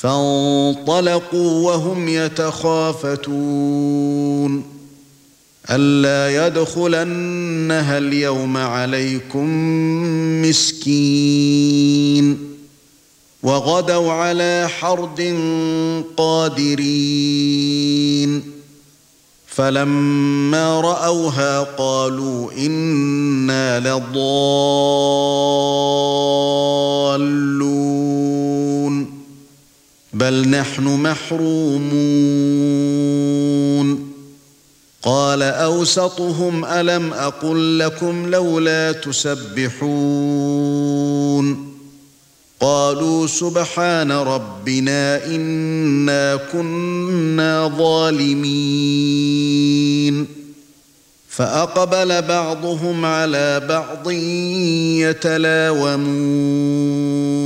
فانطلقوا وهم يتخافتون. ألا يدخلنها اليوم عليكم مسكين. وغدوا على حرد قادرين. فلما رأوها قالوا إنا لضالون. بل نحن محرومون. قال أوسطهم ألم أقل لكم لولا تسبحون. قالوا سبحان ربنا إنا كنا ظالمين. فأقبل بعضهم على بعض يتلاومون.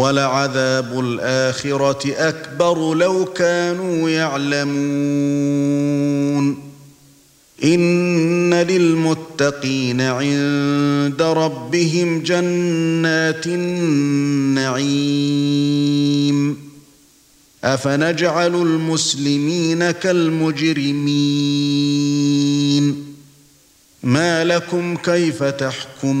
ولعذاب الآخرة أكبر لو كانوا يعلمون. إن للمتقين عند ربهم جنات النعيم. أفنجعل المسلمين كالمجرمين. ما لكم كيف تحكمون؟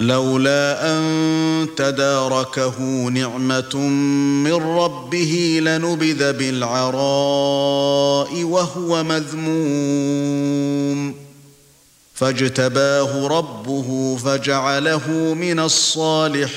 لولا أن تداركه نعمة من ربه لنبذ بالعراء وهو مذموم. فاجتباه ربه فجعله من الصالحين.